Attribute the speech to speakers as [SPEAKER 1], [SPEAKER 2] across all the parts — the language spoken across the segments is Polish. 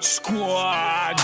[SPEAKER 1] Squad.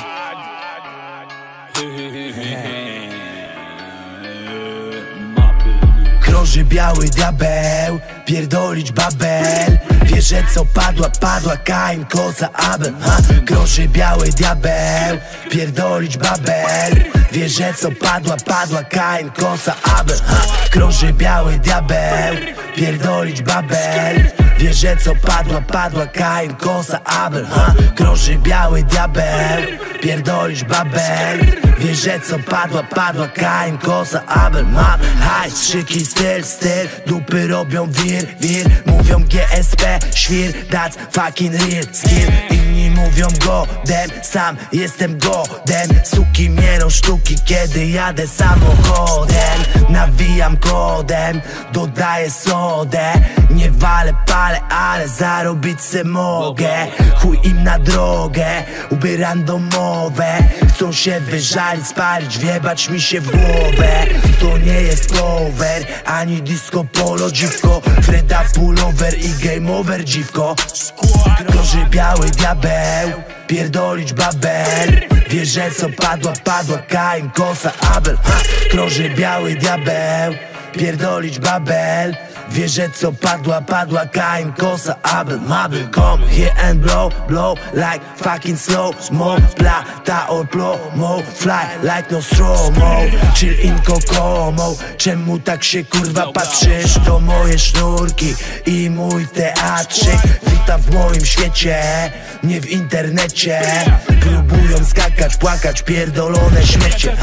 [SPEAKER 2] Krąży biały diabeł, pierdolić babel Wie, co padła, padła Kain, koza, Abel ha? Krąży biały diabeł, pierdolić babel Wie, co padła, padła Kain, koza, Abel ha? Krąży biały diabeł, pierdolić babel Wie, co padła, padła Kain, koza, Abel ha? Krąży biały diabeł, pierdolić babel Wie, co padła, padła Kain, koza, Abel Mam hajs, szyki, styl, styl. Dupy robią wir, wir. Mówią GSP, świr, that's fucking real skill. Inni mówią godem, sam jestem godem. Suki mierą sztuki, kiedy jadę samochodem. Nawijam kodem, dodaję sodę. Nie walę, palę, ale zarobić se mogę. Chuj im na drogę, uby randomowe Chcą się wyżalić, spalić, wiebać mi się w głowę. To nie jest cover, ani disco polo dziwko. Freda pullover i game over dziwko. Groży biały diabeł, pierdolić babel. Wie, co padła, padła Kain, kosa, Abel. Ha! Krąży biały diabeł, pierdolić babel Wie, co padła, padła Kain, kosa, Abel, Mabel Come here and blow, blow like fucking slow mo Plata or plomo, fly like no stromo Chill in kokomo, czemu tak się kurwa patrzysz? To moje sznurki i mój teatrzyk. Witam w moim świecie, nie w internecie. Próbują skakać, płakać, pierdolone śmiecie.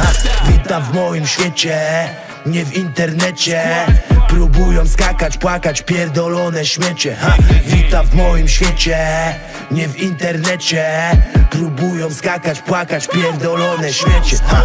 [SPEAKER 2] Witam w moim świecie, nie w internecie Próbują skakać, płakać, pierdolone śmiecie ha. Witam w moim świecie, nie w internecie Próbują skakać, płakać, pierdolone śmiecie ha.